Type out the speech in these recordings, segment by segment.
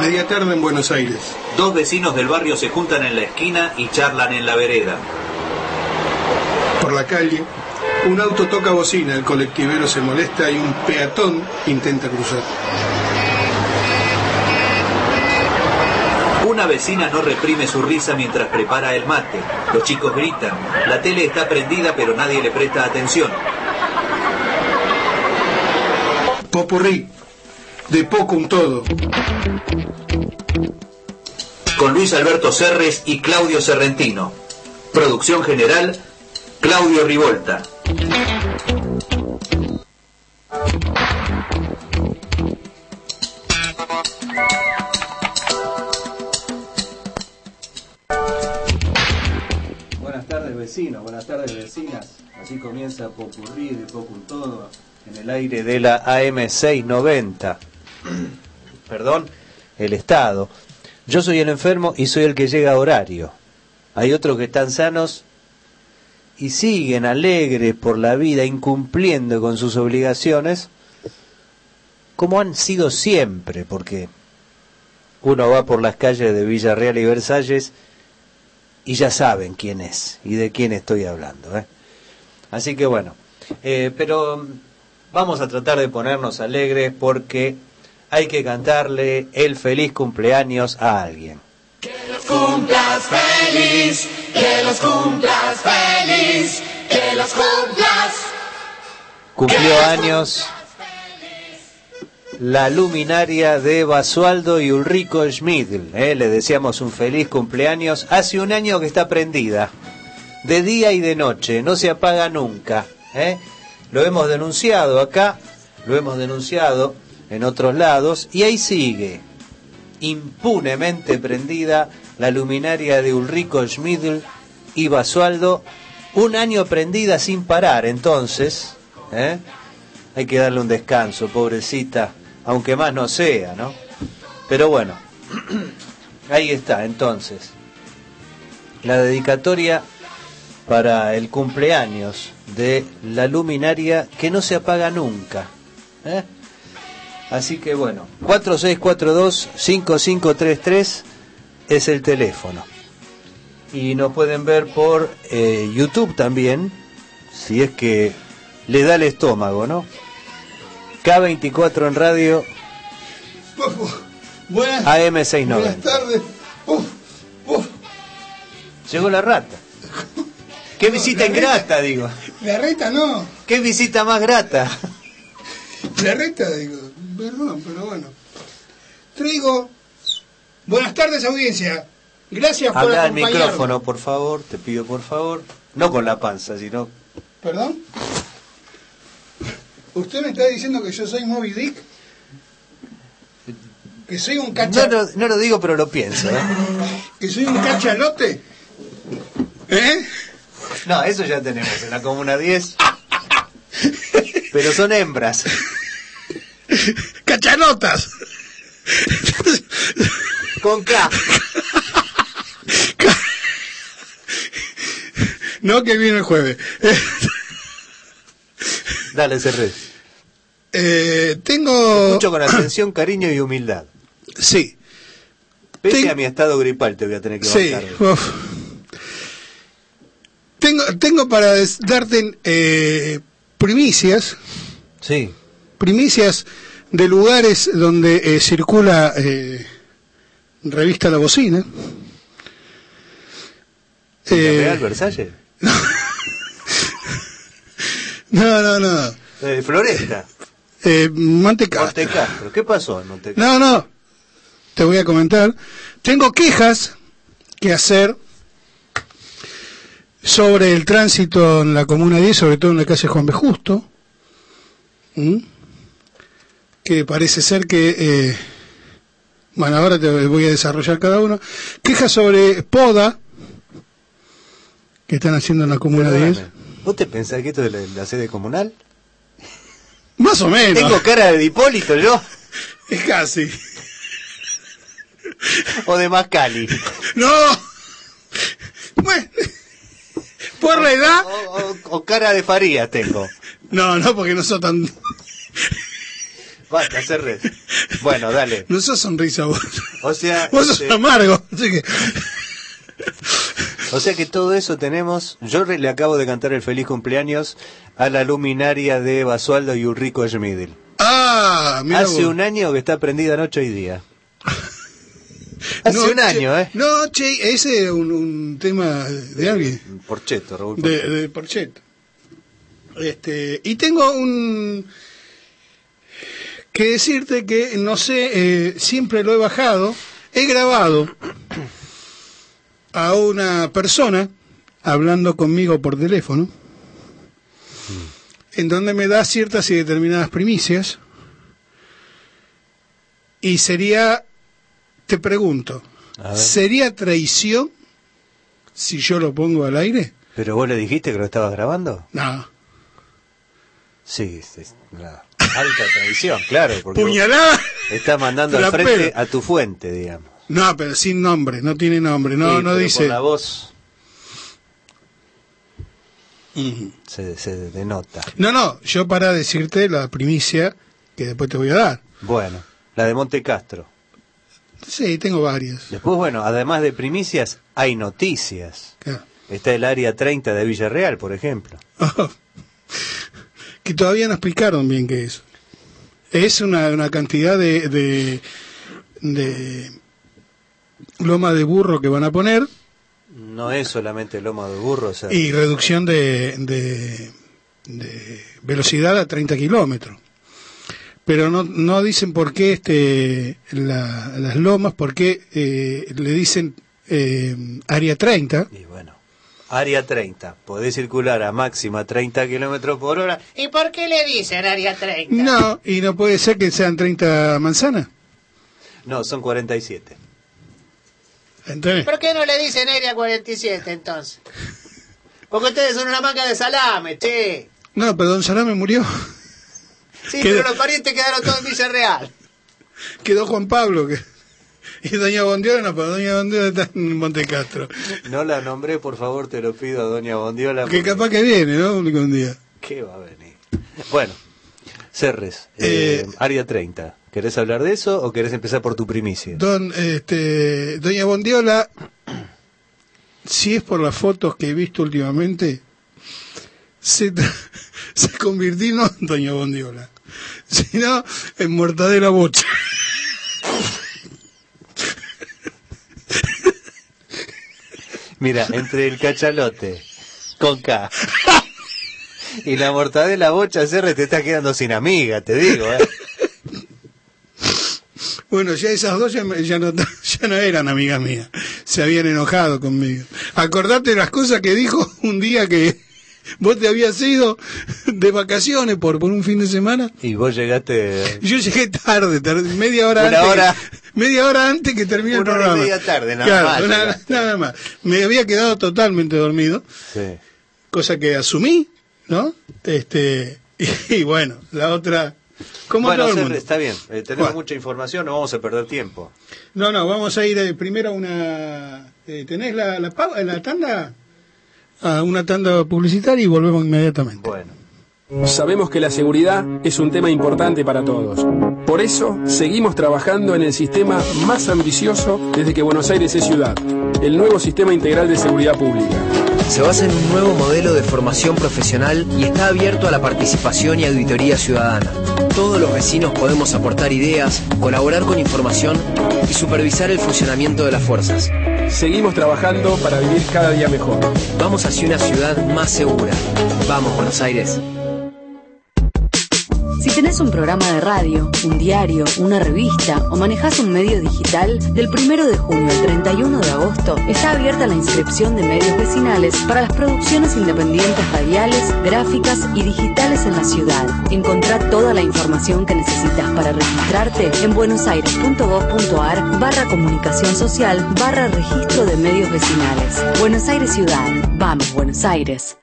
Media tarde en Buenos Aires. Dos vecinos del barrio se juntan en la esquina y charlan en la vereda. Por la calle, un auto toca bocina, el colectivero se molesta y un peatón intenta cruzar. Una vecina no reprime su risa mientras prepara el mate. Los chicos gritan. La tele está prendida pero nadie le presta atención. Popurrí, de poco un todo. Con Luis Alberto Serres y Claudio Serrentino. Producción general, Claudio Rivolta. Buenas tardes vecinos, buenas tardes vecinas. Así comienza Popurrí de poco un todo en el aire de la AM690. Perdón, el Estado. Yo soy el enfermo y soy el que llega a horario. Hay otros que están sanos y siguen alegres por la vida, incumpliendo con sus obligaciones, como han sido siempre, porque uno va por las calles de Villarreal y Versalles y ya saben quién es y de quién estoy hablando. ¿eh? Así que bueno, eh, pero vamos a tratar de ponernos alegres porque hay que cantarle el feliz cumpleaños a alguien. Que los cumplas feliz, que los cumplas feliz, que los cumplas. Cumplió años la luminaria de Basualdo y Ulrico Schmidl. ¿eh? Le deseamos un feliz cumpleaños. Hace un año que está prendida, de día y de noche, no se apaga nunca. ¿eh? Lo hemos denunciado acá, lo hemos denunciado en otros lados, y ahí sigue, impunemente prendida, la luminaria de Ulrico Schmidl y Basualdo. Un año prendida sin parar, entonces. ¿eh? Hay que darle un descanso, pobrecita aunque más no sea, ¿no? Pero bueno, ahí está, entonces. La dedicatoria para el cumpleaños de la luminaria que no se apaga nunca. ¿eh? Así que bueno, 4642-5533 es el teléfono. Y nos pueden ver por eh, YouTube también, si es que le da el estómago, ¿no? K24 en radio. Buenas, AM690. buenas tardes. Uf, uf. Llegó la rata. Qué visita ingrata, digo. La reta no, Qué visita más grata. la reta digo, perdón, pero bueno. Traigo. Buenas tardes audiencia. Gracias por Habla al micrófono, por favor, te pido por favor. No con la panza, sino. ¿Perdón? ¿Usted me está diciendo que yo soy Moby Dick? ¿Que soy un No, cacha... no, no lo digo, pero lo pienso. ¿eh? ¿Que soy un cachalote? ¿Eh? No, eso ya tenemos en la Comuna 10. Pero son hembras. ¡Cachanotas! Con K. No, que viene el jueves. Dale, cerré. Eh, tengo... Escucho con atención, cariño y humildad. Sí, Pese Ten- a mi estado gripal, te voy a tener que sí. Tengo, tengo para darte eh, primicias, Sí. Primicias de lugares donde eh, circula eh, revista La Bocina. Eh, ¿Real Versalles? no, no, no. Eh, Floresta. Eh, Montecastro. Montecastro. ¿Qué pasó en Montecastro? No, no. Te voy a comentar. Tengo quejas que hacer sobre el tránsito en la Comuna 10, sobre todo en la calle Juan B. Justo. ¿Mm? Que parece ser que... eh, bueno, ahora te voy a desarrollar cada uno. Quejas sobre poda que están haciendo en la Comuna 10. Perdóname. ¿Vos te pensás que esto es la, la sede comunal? Más o menos. Tengo cara de Hipólito yo, Es casi. o de Mascali. No. Bueno. Por la edad. O, o- o cara de Farías tengo. No, no, porque no soy tan. Basta, cerré. Bueno, dale. No sos sonrisa vos. O sea, Vos sos este, amargo. Así que... o sea que todo eso tenemos. Yo le acabo de cantar el feliz cumpleaños a la luminaria de Basualdo y Ulrico Schmidl. Ah, mira Hace vos. un año que está prendida noche y día. Hace un año, ¿eh? No, che, ese es un, un tema de alguien. Por cheto, Raúl. de, de Porchet. Este, y tengo un que decirte que no sé, eh, siempre lo he bajado, he grabado a una persona hablando conmigo por teléfono, en donde me da ciertas y determinadas primicias, y sería, te pregunto. ¿sería traición si yo lo pongo al aire? ¿Pero vos le dijiste que lo estabas grabando? No. Sí, sí, la alta tradición, claro. Porque Puñalada. estás mandando al frente a tu fuente, digamos. No, pero sin nombre, no tiene nombre, no, Sí, no dice. Por la voz se, se denota. No, no, yo para decirte la primicia que después te voy a dar. Bueno, la de Monte Castro. Sí, tengo varias. Después, bueno, además de primicias, hay noticias. Claro. Está el área 30 de Villarreal, por ejemplo. que todavía no explicaron bien qué es. Es una, una cantidad de, de, de loma de burro que van a poner No es solamente loma de burro, o sea, y reducción de, de, de velocidad a 30 kilómetros. Pero no, no dicen por qué este, la- las lomas, por qué eh, le dicen eh, área 30. y bueno. Área 30, podés circular a máxima 30 kilómetros por hora. ¿Y por qué le dicen área 30? No, y no puede ser que sean 30 manzanas. No, son 47. ¿Entendés? ¿Por qué no le dicen área 47 entonces? Porque ustedes son una manga de salame, che. No, pero Don Salame murió. Sí, pero los parientes quedaron todos en Villarreal. Quedó Juan Pablo. Que... Y Doña Bondiola no, pero Doña Bondiola está en Monte Castro. No la nombré, por favor, te lo pido a Doña Bondiola. Que porque- capaz que viene, ¿no? Un día. ¿Qué va a venir? Bueno, Cerres, eh, Eh, área 30. ¿Querés hablar de eso o querés empezar por tu primicia? Don, este, Doña Bondiola, si es por las fotos que he visto últimamente, se, se convirtió no en Doña Bondiola, sino en Mortadela Bocha. Mira, entre el cachalote con K y la mortadela bocha Cerres te estás quedando sin amiga, te digo, ¿eh? Bueno, ya esas dos ya, ya ya no eran amigas mías, se habían enojado conmigo. Acordate de las cosas que dijo un día que vos te habías ido de vacaciones por, por un fin de semana. Y vos llegaste Yo llegué tarde, tar- media hora Una antes. hora. Que, media hora antes que termine el programa. media tarde, nada Claro, más nada más. Me había quedado totalmente dormido, Sí. cosa que asumí, ¿no? Este y, y bueno, la otra como Bueno, todo el Cerres, mundo. está bien, eh, tenemos Bueno. mucha información, no vamos a perder tiempo. No, no, vamos a ir eh, primero a una eh, ¿tenés la la, la tanda? A una tanda publicitaria y volvemos inmediatamente. Bueno. Sabemos que la seguridad es un tema importante para todos. Por eso, seguimos trabajando en el sistema más ambicioso desde que Buenos Aires es ciudad, el nuevo Sistema Integral de Seguridad Pública. Se basa en un nuevo modelo de formación profesional y está abierto a la participación y auditoría ciudadana. Todos los vecinos podemos aportar ideas, colaborar con información y supervisar el funcionamiento de las fuerzas. Seguimos trabajando para vivir cada día mejor. Vamos hacia una ciudad más segura. Vamos, Buenos Aires. Si tenés un programa de radio, un diario, una revista o manejás un medio digital, del 1 de junio al 31 de agosto está abierta la inscripción de medios vecinales para las producciones independientes radiales, gráficas y digitales en la ciudad. Encontrá toda la información que necesitas para registrarte en buenosaires.gov.ar barra comunicación social barra registro de medios vecinales. Buenos Aires Ciudad. Vamos, Buenos Aires.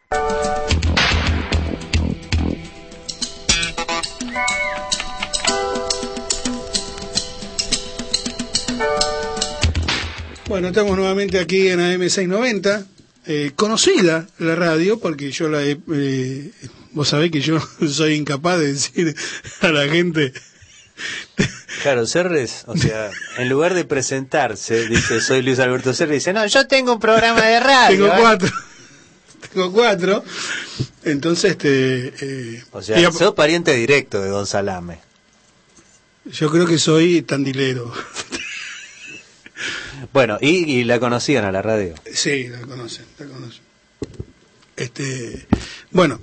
Bueno, estamos nuevamente aquí en AM690, eh, conocida la radio, porque yo la he, eh, vos sabés que yo soy incapaz de decir a la gente Claro, Serres, o sea, en lugar de presentarse, dice, soy Luis Alberto Serres, dice, no, yo tengo un programa de radio. Tengo ¿eh?". cuatro. Tengo cuatro. Entonces, este, eh, O sea, digamos, sos pariente directo de Don Salame. yo creo que soy tandilero. Bueno, y, y la conocían a la radio. Sí, la conocen, la. Este, bueno,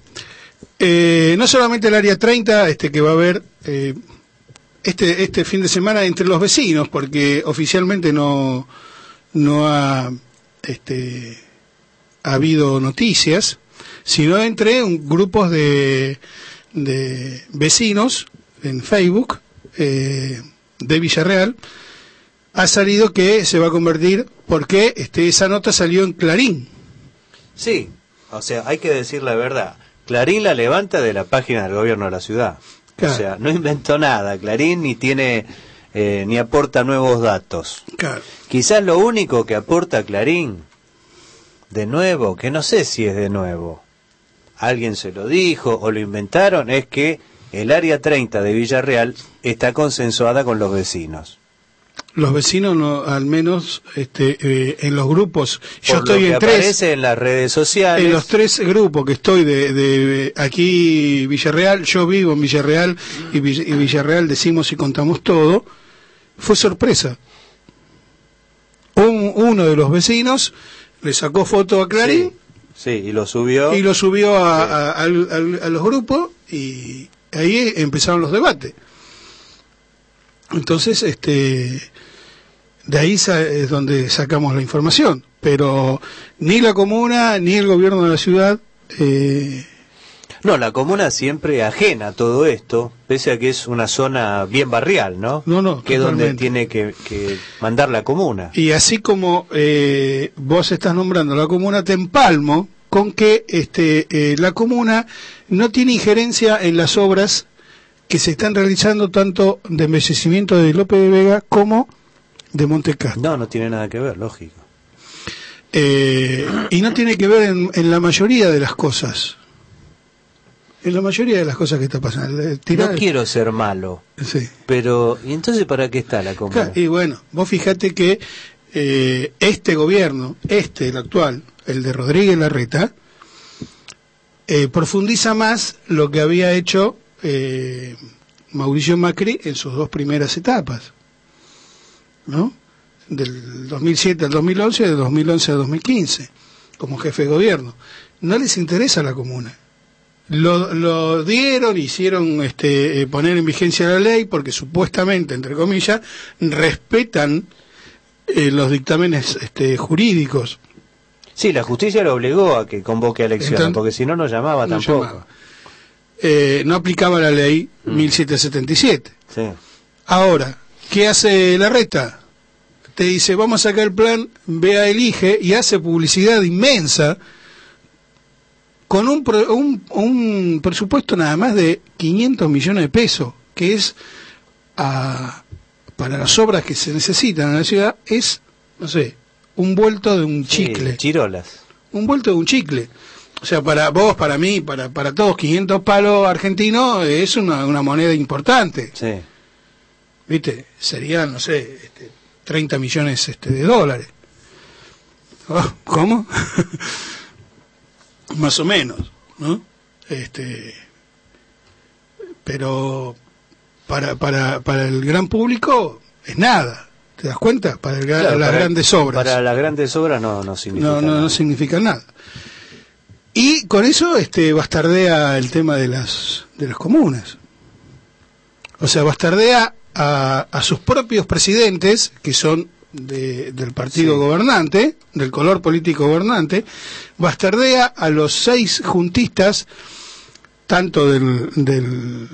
eh, no solamente el área 30, este que va a haber eh, este este fin de semana entre los vecinos, porque oficialmente no no ha este ha habido noticias, sino entre un- grupos de de vecinos en Facebook eh, de Villarreal ha salido que se va a convertir porque este esa nota salió en Clarín Sí, o sea, hay que decir la verdad. Clarín la levanta de la página del gobierno de la ciudad. Claro. O sea, no inventó nada. Clarín ni tiene, eh, ni aporta nuevos datos. Claro. Quizás lo único que aporta Clarín, de nuevo, que no sé si es de nuevo, alguien se lo dijo o lo inventaron, es que el área 30 de Villarreal está consensuada con los vecinos. Los vecinos no, al menos este eh, en los grupos yo Por estoy lo que en tres aparece en las redes sociales. en los tres grupos que estoy de, de aquí Villarreal yo vivo en Villarreal y, Vill- y Villarreal decimos y contamos todo fue sorpresa Un- uno de los vecinos le sacó foto a Clarín Sí, y lo subió. y lo subió a los grupos y ahí empezaron los debates. Entonces, este, de ahí es donde sacamos la información, pero ni la comuna ni el gobierno de la ciudad eh, No, la comuna siempre ajena a todo esto, pese a que es una zona bien barrial, ¿no? No, no, Que es donde tiene que, que mandar la comuna. y así como eh, vos estás nombrando la comuna, te empalmo con que este, eh, la comuna no tiene injerencia en las obras que se están realizando tanto de embellecimiento de López de Vega como de Montecastro. No, no tiene nada que ver, lógico. Eh, y no tiene que ver en, en la mayoría de las cosas. En la mayoría de las cosas que está pasando. Tirar- No quiero ser malo, Sí. pero ¿y entonces para qué está la? Claro, y bueno, vos fijate que eh, este gobierno, este, el actual, el de Rodríguez Larreta, eh, profundiza más lo que había hecho eh, Mauricio Macri en sus dos primeras etapas, ¿no? Del 2007 al 2011 y del 2011 al 2015, como jefe de gobierno. No les interesa la comuna. Lo, lo dieron, hicieron este, eh, poner en vigencia la ley porque supuestamente, entre comillas, respetan eh, los dictámenes este, jurídicos. Sí, la justicia lo obligó a que convoque a elecciones, Entonces- porque si no, no llamaba No tampoco. llamaba. Eh, no aplicaba la ley Mm. 1777. Sí. Ahora, ¿qué hace la reta? Te dice, vamos a sacar el plan, vea, elige, y hace publicidad inmensa con un, un, un presupuesto nada más de 500 millones de pesos, que es a- para las obras que se necesitan en la ciudad, es, no sé, un vuelto de un Sí, chicle. chirolas. un vuelto de un chicle. O sea, para vos, para mí, para, para todos, 500 palos argentinos es una, una moneda importante. Sí. ¿Viste? Serían, no sé, este, 30 millones este, de dólares. Oh, ¿Cómo? Más o menos, ¿no? Este, pero para, para, para el gran público es nada. ¿Te das cuenta? Para el gra- Claro, las para- grandes obras. Para las grandes obras no, no significa no, no, nada. no significa nada. Y con eso este bastardea el tema de las de las comunas. O sea, bastardea a, a sus propios presidentes, que son de- del partido Sí. gobernante, del color político gobernante, bastardea a los seis juntistas, tanto del, del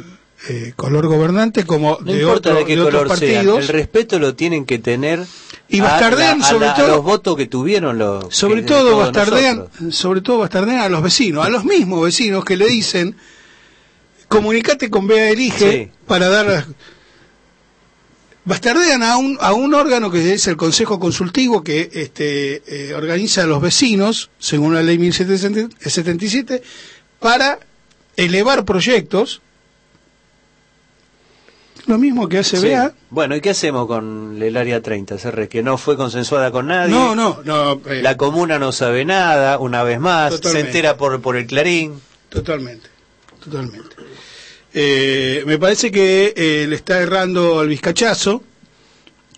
eh, color gobernante como No de, importa otro- de qué de otros color sean, partidos. el respeto lo tienen que tener Y bastardean a sobre la- todo- los votos que tuvieron los sobre que- todo bastardean nosotros. sobre todo bastardean a los vecinos a los mismos vecinos que le dicen comunicate con Bea Elige Sí. para dar bastardean a un a un órgano que es el Consejo Consultivo que este eh, organiza a los vecinos según la ley 1777 para elevar proyectos Lo mismo que hace Sí. BA. Bueno, ¿y qué hacemos con el área 30, CR? Que no fue consensuada con nadie. No, no, no. eh, La comuna no sabe nada, una vez más, Totalmente. se entera por, por el clarín. Totalmente, totalmente. Eh, me parece que eh, le está errando al vizcachazo,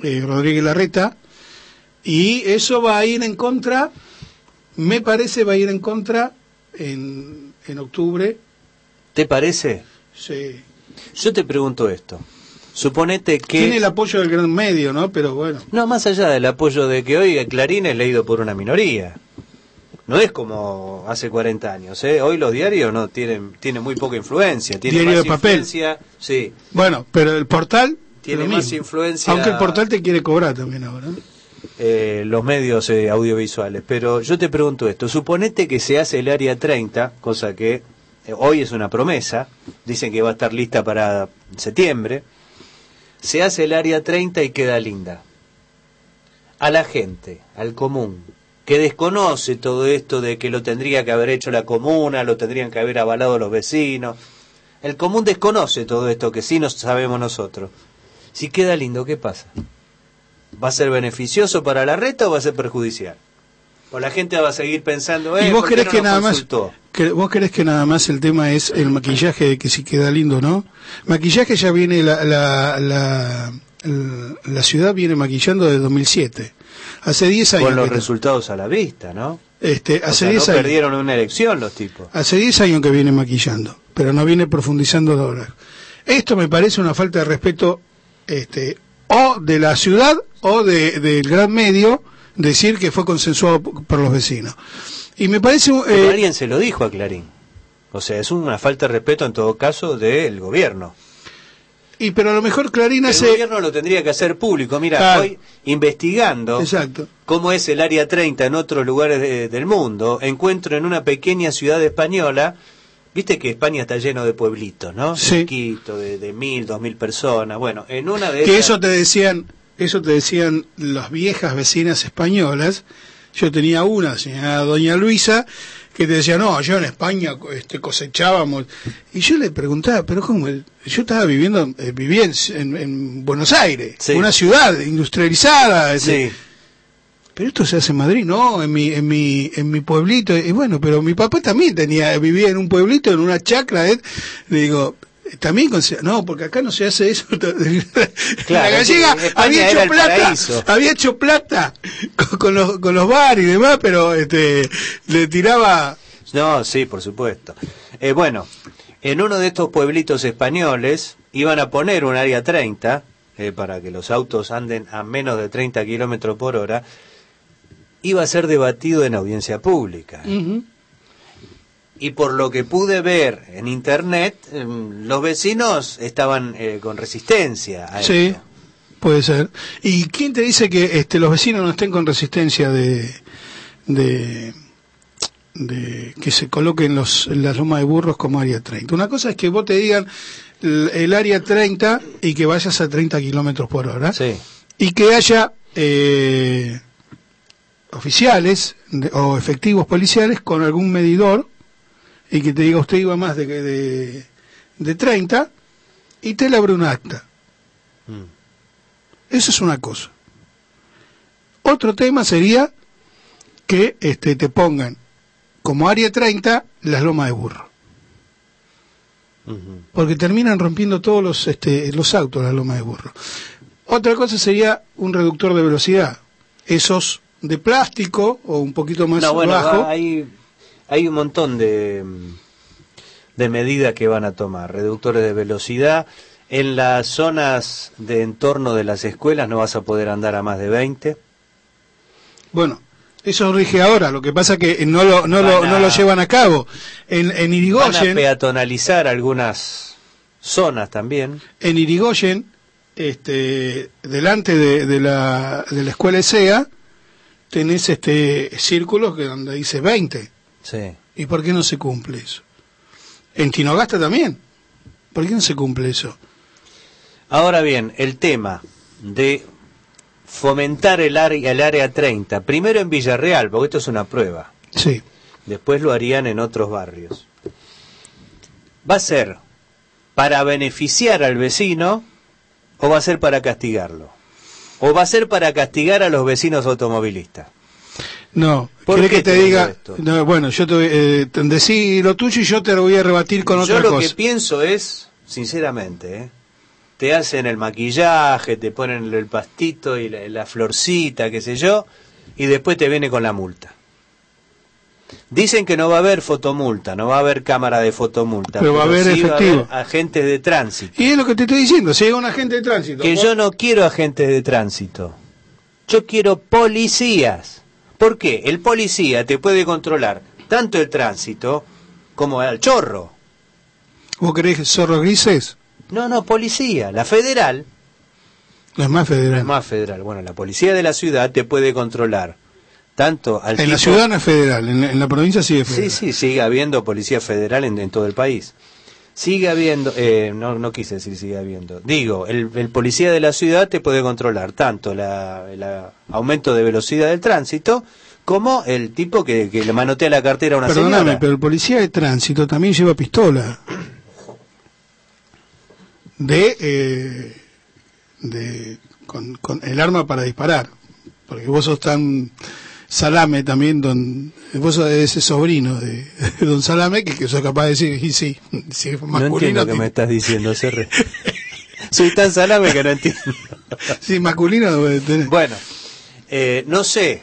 eh, Rodríguez Larreta, y eso va a ir en contra, me parece va a ir en contra en, en octubre. ¿Te parece? Sí. Yo te pregunto esto. Suponete que... Tiene el apoyo del gran medio, ¿no? Pero bueno. No, más allá del apoyo de que hoy Clarín es leído por una minoría. No es como hace 40 años, ¿eh? Hoy los diarios no tienen tienen muy poca influencia, tienen Diario más de papel. influencia, sí, Bueno, pero el portal... tiene más mismo. influencia Aunque el portal te quiere cobrar también ahora. eh, los medios eh, audiovisuales, pero yo te pregunto esto, suponete que se hace el área 30, cosa que eh, hoy es una promesa, dicen que va a estar lista para septiembre, se hace el área 30 y queda linda. A la gente, al común, que desconoce todo esto de que lo tendría que haber hecho la comuna, lo tendrían que haber avalado los vecinos, el común desconoce todo esto que sí nos sabemos nosotros. Si queda lindo, ¿qué pasa? ¿Va a ser beneficioso para la reta o va a ser perjudicial? O la gente va a seguir pensando, eh, ¿Y vos ¿por qué crees no que nada más que- vos crees que nada más el tema es el maquillaje de que si queda lindo, ¿no? Maquillaje ya viene la la, la, el- la ciudad viene maquillando desde 2007. Hace 10 años Con los que- resultados a la vista, ¿no? este O hace no 10 años perdieron una elección los tipos. hace 10 años que viene maquillando, pero no viene profundizando ahora. Esto me parece una falta de respeto este o de la ciudad o de, del gran medio decir que fue consensuado por los vecinos. Y me parece Pero eh, alguien se lo dijo a Clarín. O sea, es una falta de respeto en todo caso del gobierno. Y pero a lo mejor Clarín El hace gobierno lo tendría que hacer público. Mira, Claro. hoy investigando Exacto. cómo es el área 30 en otros lugares de- del mundo, encuentro en una pequeña ciudad española, viste que España está lleno de pueblitos, ¿no? Sí. Chiquito, de, de mil, dos mil personas. Bueno, en una de que esas... eso te decían eso te decían las viejas vecinas españolas yo tenía una señora doña Luisa que te decía no yo en España este cosechábamos y yo le preguntaba pero cómo yo estaba viviendo eh, vivía en, en- en Buenos Aires Sí. una ciudad industrializada este, Sí. pero esto se hace en Madrid, no, en mi, en mi, en mi pueblito. Y bueno, pero mi papá también tenía, vivía en un pueblito, en una chacra. ¿eh? Le digo, también, no, porque acá no se hace eso. la gallega había hecho plata, paraíso. había hecho plata con, con los, con los bares y demás, pero este, le tiraba, No, sí, por supuesto. Eh, bueno, en uno de estos pueblitos españoles iban a poner un área 30 eh, para que los autos anden a menos de 30 kilómetros por hora. Iba a ser debatido en audiencia pública. Y por lo que pude ver en internet, em, los vecinos estaban eh, con resistencia a sí, esto. puede ser. ¿Y quién te dice que este, los vecinos no estén con resistencia de, de, de que se coloquen los, las lomas de burros como área 30? Una cosa es que vos te digan el, el área 30 y que vayas a 30 kilómetros por hora Sí. y que haya eh, oficiales o efectivos policiales con algún medidor y que te diga usted iba más de, de, de 30 y te le abre un acta. Mm. Eso es una cosa. Otro tema sería que este, te pongan como área 30 las lomas de burro. Porque terminan rompiendo todos los, este, los autos las lomas de burro. Otra cosa sería un reductor de velocidad. Esos de plástico o un poquito más No, bueno, bajo. va- hay, un montón de, de medidas que van a tomar. Reductores de velocidad. En las zonas de entorno de las escuelas no vas a poder andar a más de 20. Bueno, eso rige ahora. Lo que pasa que no lo, no lo, a- no lo llevan a cabo. En, en Van a Irigoyen, peatonalizar algunas zonas también. en Irigoyen, este, delante de, de la, de la escuela ESEA, tenés este círculos que donde dice 20. Sí. ¿Y por qué no se cumple eso? En Tinogasta también. ¿Por qué no se cumple eso? Ahora bien, el tema de fomentar el área, el área 30, primero en Villarreal, porque esto es una prueba. Sí. después lo harían en otros barrios. Va a ser para beneficiar al vecino ¿O va a ser para castigarlo? ¿O va a ser para castigar a los vecinos automovilistas? No, ¿Por ¿querés qué que te diga? No, bueno, yo te, eh, decí lo tuyo y yo te lo voy a rebatir con Yo otra lo cosa. que pienso es, sinceramente, ¿eh? te hacen el maquillaje, te ponen el pastito y la, la florcita, qué sé yo, y después te viene con la multa. Dicen que no va a haber fotomulta, no va a haber cámara de fotomulta, Pero va a haber sí va a efectivo. haber agentes de tránsito. Y es lo que te estoy diciendo, si llega un agente de tránsito. Que yo no quiero agentes de tránsito. Yo quiero policías. ¿Por qué? El policía te puede controlar tanto el tránsito como al chorro. ¿Vos querés zorros grises? No, no, policía. La federal, es más federal. es más federal. Bueno, la policía de la ciudad te puede controlar tanto al en la ciudad no es federal, en la, en la provincia sí es Sí, federal. sí, sigue habiendo policía federal en, en todo el país. Sigue habiendo, eh, no, no quise decir sigue habiendo. Digo, el, el policía de la ciudad te puede controlar tanto la, el aumento de velocidad del tránsito como el tipo que, que le manotea la cartera a una Perdóname, señora. pero el policía de tránsito también lleva pistola. De, eh, de con, con el arma para disparar. Porque vos sos tan salame también, don, vos ese sobrino de, de don Salame que, que sos capaz de decir, y sí, si es no masculino, entiendo qué tiene- me estás diciendo, Cerre. Soy tan salame que no entiendo. sí, masculino. Bueno, eh, no sé.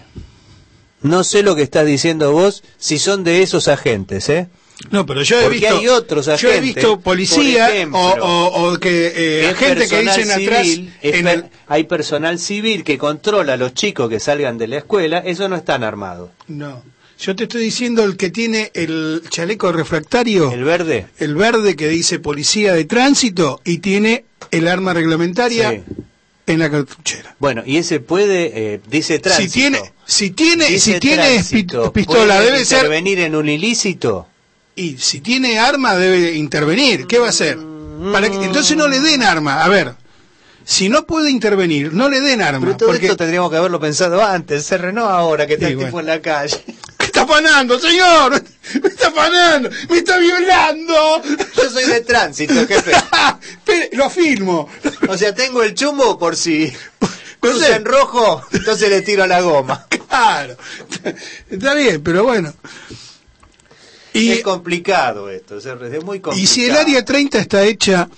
No sé lo que estás diciendo vos, si son de esos agentes, ¿eh? No, pero yo he Porque visto, hay otros yo he visto policía ejemplo, o, que eh, gente que personal dicen atrás en per- el, hay personal civil que controla a los chicos que salgan de la escuela, eso no están armados. No, yo te estoy diciendo el que tiene el chaleco refractario, El el, verde, verde que dice policía de tránsito y tiene el arma reglamentaria Sí. en la cartuchera. bueno, y ese puede, eh, dice tránsito. Si tiene, si tiene, si tiene tránsito, pistola ¿puede debe ser intervenir en un ilícito? Y si tiene arma debe intervenir. ¿Qué va a hacer? Para que, entonces no le den arma. A ver, si no puede intervenir, no le den arma. Pero todo porque esto tendríamos que haberlo pensado antes, se no ahora que está Sí, el tipo bueno. en la calle. ¿Qué está afanando, señor? Me está afanando, me está violando. Yo soy de tránsito, jefe. Espere, lo afirmo. O sea, tengo el chumbo por si cruza en rojo, entonces le tiro a la goma. Claro. Está bien, pero bueno. Y, es complicado esto, es muy complicado. y si el área 30 está hecha,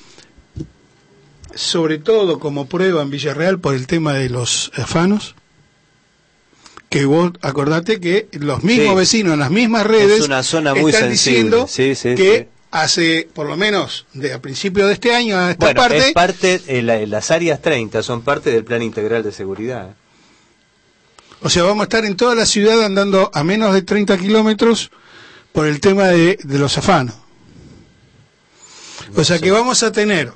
sobre todo como prueba en Villarreal por el tema de los afanos, que vos acordate que los mismos Sí. vecinos en las mismas redes Es una zona muy están sensible. diciendo Sí, sí, que hace por lo menos de a principio de este año a esta Bueno, parte es parte, eh, la- las áreas 30 son parte del plan integral de seguridad. O sea, vamos a estar en toda la ciudad andando a menos de 30 kilómetros por el tema de, de los afanos. O sea que vamos a tener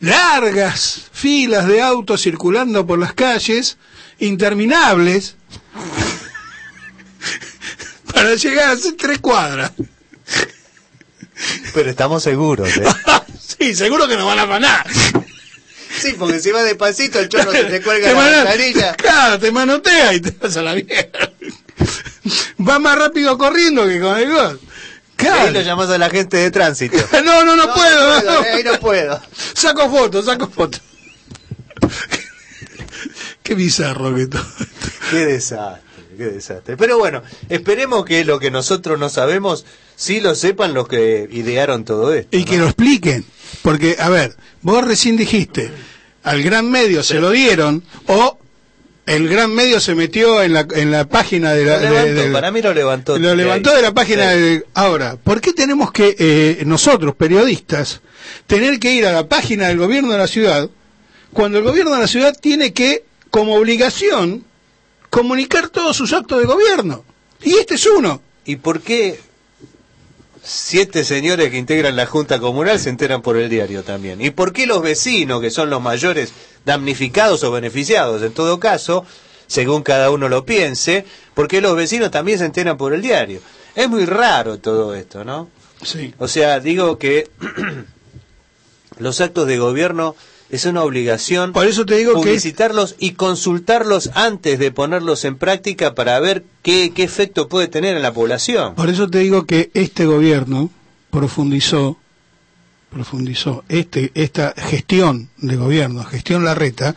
largas filas de autos circulando por las calles, interminables, para llegar a hacer tres cuadras. Pero estamos seguros, ¿eh? sí, seguro que nos van a afanar. sí, porque si va despacito el chorro se te cuelga Te la mano-. Claro, te manotea y te vas a la mierda. Va más rápido corriendo que con el gol. Ahí lo Claro. llamás a la gente de tránsito. No, no, no, puedo. no. eh, ahí no puedo. Saco fotos, saco fotos. Qué bizarro que todo. Qué desastre, qué desastre. Pero bueno, esperemos que lo que nosotros no sabemos, sí lo sepan los que idearon todo esto. Y ¿no? que lo expliquen. Porque, a ver, vos recién dijiste, al gran medio se lo dieron, o el gran medio se metió en la, en la página de la... Lo de- levantó, de- para mí lo levantó. lo levantó ahí. de la página Sí. de... Ahora, ¿por qué tenemos que, eh, nosotros, periodistas, tener que ir a la página del gobierno de la ciudad, cuando el gobierno de la ciudad tiene que, como obligación, comunicar todos sus actos de gobierno? Y este es uno. ¿Y por qué siete señores que integran la Junta Comunal se enteran por el diario también? ¿Y por qué los vecinos, que son los mayores damnificados o beneficiados, en todo caso, según cada uno lo piense, por qué los vecinos también se enteran por el diario? Es muy raro todo esto, ¿no? Sí. O sea, digo que los actos de gobierno es una obligación Por eso te digo que... publicitarlos y consultarlos antes de ponerlos en práctica para ver qué, qué efecto puede tener en la población. Por eso te digo que este gobierno profundizó profundizó este esta gestión de gobierno, gestión Larreta,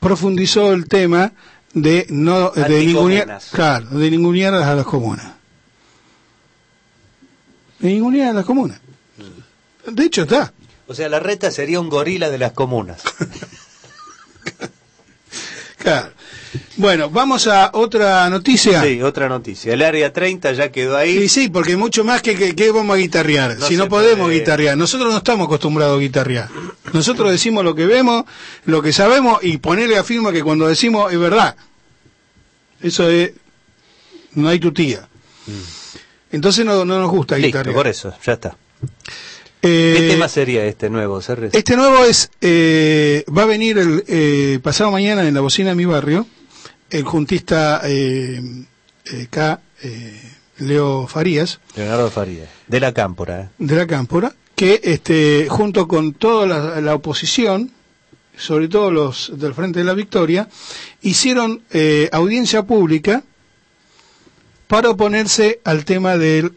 profundizó el tema de no de ningunear, claro, de ningunear a las comunas. De ningunear a las comunas. De hecho está. O sea, la reta sería un gorila de las comunas. Claro. Bueno, vamos a otra noticia. Sí, otra noticia. El área 30 ya quedó ahí. Sí, sí, porque mucho más que, que, que vamos a guitarrear. No si no podemos puede. guitarrear. Nosotros no estamos acostumbrados a guitarrear. Nosotros decimos lo que vemos, lo que sabemos y ponerle a firma que cuando decimos es verdad. Eso es. No hay tu tía. Entonces no, no nos gusta Mm. Listo, guitarrear. por eso, ya está. Eh, ¿Qué tema sería este nuevo, Cerres? Este nuevo es, eh, va a venir el eh, pasado mañana en la bocina de mi barrio, el juntista eh, eh, K. Leo Farías, Leonardo Farías. De la Cámpora. de la Cámpora, que este, junto con toda la, la oposición, sobre todo los del Frente de la Victoria, hicieron eh, audiencia pública para oponerse al tema del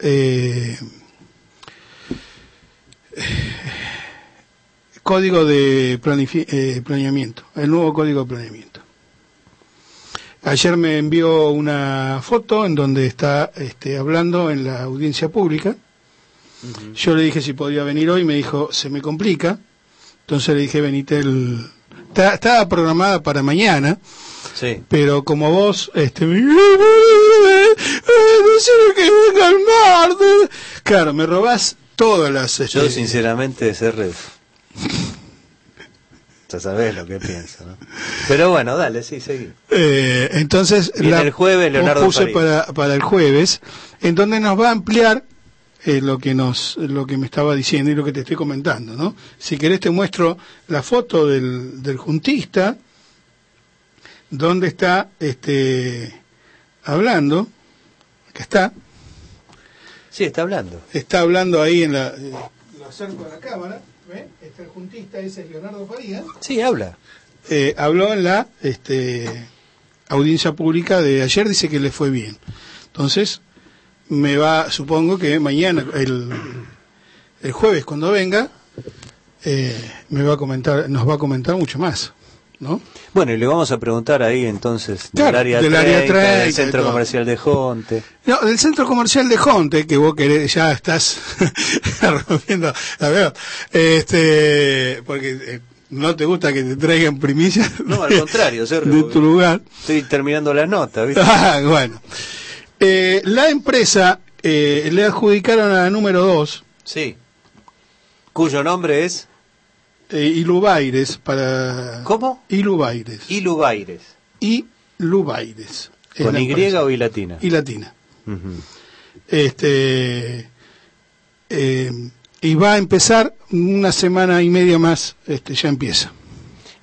código de eh, planeamiento, el nuevo código de planeamiento. Ayer me envió una foto en donde está este, hablando en la audiencia pública. Yo le dije si podía venir hoy, me dijo, se me complica. Entonces le dije, venite el... Está- Estaba programada para mañana, Sí. pero como vos, este, me... "Eh, decime que venga el martes. Claro, me robás todas las... Yo, este, sinceramente, Cerres. Ya sabés lo que pienso, ¿no? Pero bueno, dale, sí, seguí. Eh, entonces, Viene el jueves, Leonardo puse para, para el jueves, en donde nos va a ampliar eh, lo que nos lo que me estaba diciendo y lo que te estoy comentando, ¿no? Si querés te muestro la foto del, del juntista, donde está este hablando, acá está, Sí, está hablando. está hablando ahí en la... eh, lo acerco a la cámara, ¿ves? Está el juntista, ese es Leonardo Farías. Sí, habla. eh, habló en la este, audiencia pública de ayer, dice que le fue bien. Entonces, me va, supongo que mañana, el, el jueves cuando venga, eh, me va a comentar, nos va a comentar mucho más, ¿no? Bueno, y le vamos a preguntar ahí entonces del Claro, área del 30, área 30 del y centro todo. comercial de Jonte. No, del centro comercial de Jonte, que vos querés, ya estás rompiendo la veo, este, porque eh, no te gusta que te traigan primicias No, al contrario, Sergio, de tu lugar. Estoy terminando la nota, ¿viste? Ah, bueno. Eh, la empresa eh, le adjudicaron a la número 2, Sí. Cuyo nombre es eh, Ilubaires, para... ¿Cómo? Ilubaires. Ilubaires. Ilubaires. Es ¿Con Y empresa. o I latina? Y latina. Este... eh, y va a empezar una semana y media más, este, ya empieza.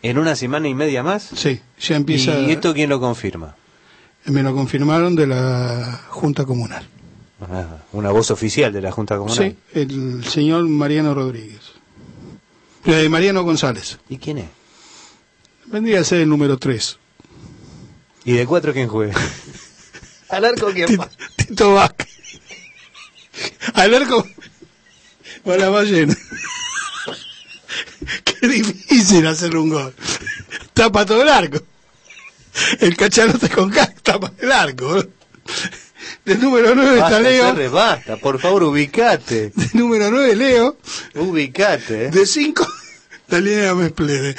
¿En una semana y media más? Sí, ya empieza. ¿Y esto quién lo confirma? Me lo confirmaron de la Junta Comunal. Ah, una voz oficial de la Junta Comunal. Sí, el señor Mariano Rodríguez. Eh, Mariano González. ¿Y quién es? Vendría a ser el número 3. ¿Y de cuatro quién juega? ¿Al arco quién va? Tito Vázquez. Al arco. Con la ballena. Qué difícil hacer un gol. Tapa todo el arco. El cacharote con K tapa el arco. Del número 9 está Leo. Basta, por favor, ubicate. Del número 9 Leo. Ubicate. ¿eh? De 5 la línea me plebe.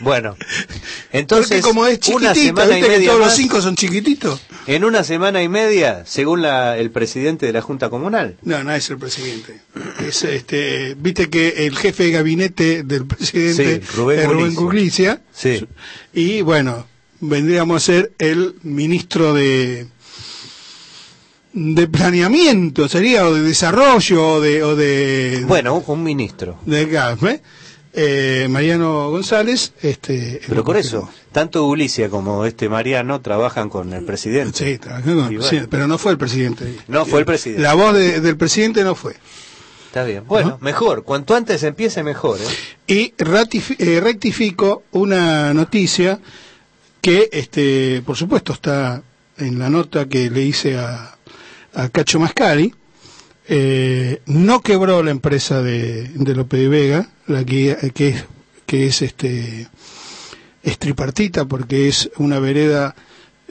Bueno, entonces, Porque como es una chiquitito, semana y ¿viste que media todos los 5 son chiquititos? en una semana y media, según la- el presidente de la Junta Comunal. No, no es el presidente. Es este, viste que el jefe de gabinete del presidente Sí, Rubén es Rubén. Cuglicia. Sí. Y bueno, vendríamos a ser el ministro de de planeamiento, sería, o de desarrollo, o de, o de, Bueno, un, ministro. de gas, ¿eh? Eh, Mariano González, este. Pero por eso, tanto Ulicia como este Mariano trabajan con el presidente. Sí, trabajó con el bueno. presidente, pero no fue el presidente. No fue el presidente. La voz de- del presidente no fue. Está bien. Bueno, mejor. Cuanto antes empiece, mejor. ¿eh? Y eh, rectifico una noticia que, este, por supuesto, está en la nota que le hice a, a Cacho Mascari, eh, no quebró la empresa de, de Lope de Vega, la que, que es, que es este es tripartita porque es una vereda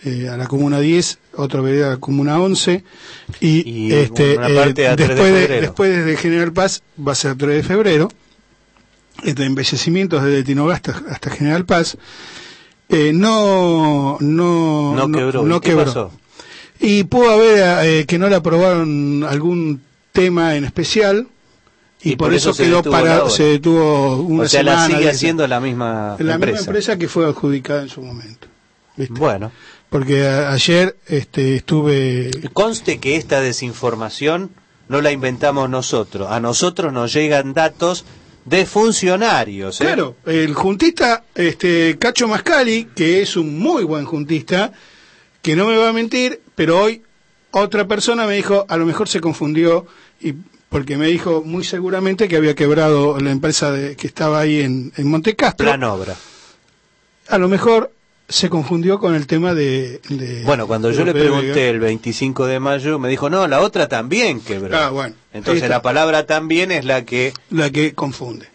eh, a la comuna 10, otra vereda a la comuna 11 y, Y este una parte a 3 de después de, después de General Paz va a ser 3 de febrero este embellecimientos desde Tinogasta hasta General Paz eh, no no No quebró. no ¿Y qué quebró. pasó? Y pudo haber eh, que no le aprobaron algún tema en especial y, Y por, por eso, quedó detuvo la para obra. se detuvo una o sea, semana. la sigue haciendo la misma la empresa. misma empresa que fue adjudicada en su momento. ¿viste? Bueno, Porque a- ayer este, estuve conste que esta desinformación no la inventamos nosotros. A nosotros nos llegan datos de funcionarios. ¿eh? Claro, el juntista este, Cacho Mascali, que es un muy buen juntista, que no me va a mentir, pero hoy otra persona me dijo, a lo mejor se confundió, y porque me dijo muy seguramente que había quebrado la empresa de- que estaba ahí en, en Montecastro. Plan obra. A lo mejor se confundió con el tema de... de- Bueno, cuando de yo le pregunté Vega. el 25 de mayo, me dijo, no, la otra también quebró. Ah, bueno. Entonces la palabra también es la que... la que confunde.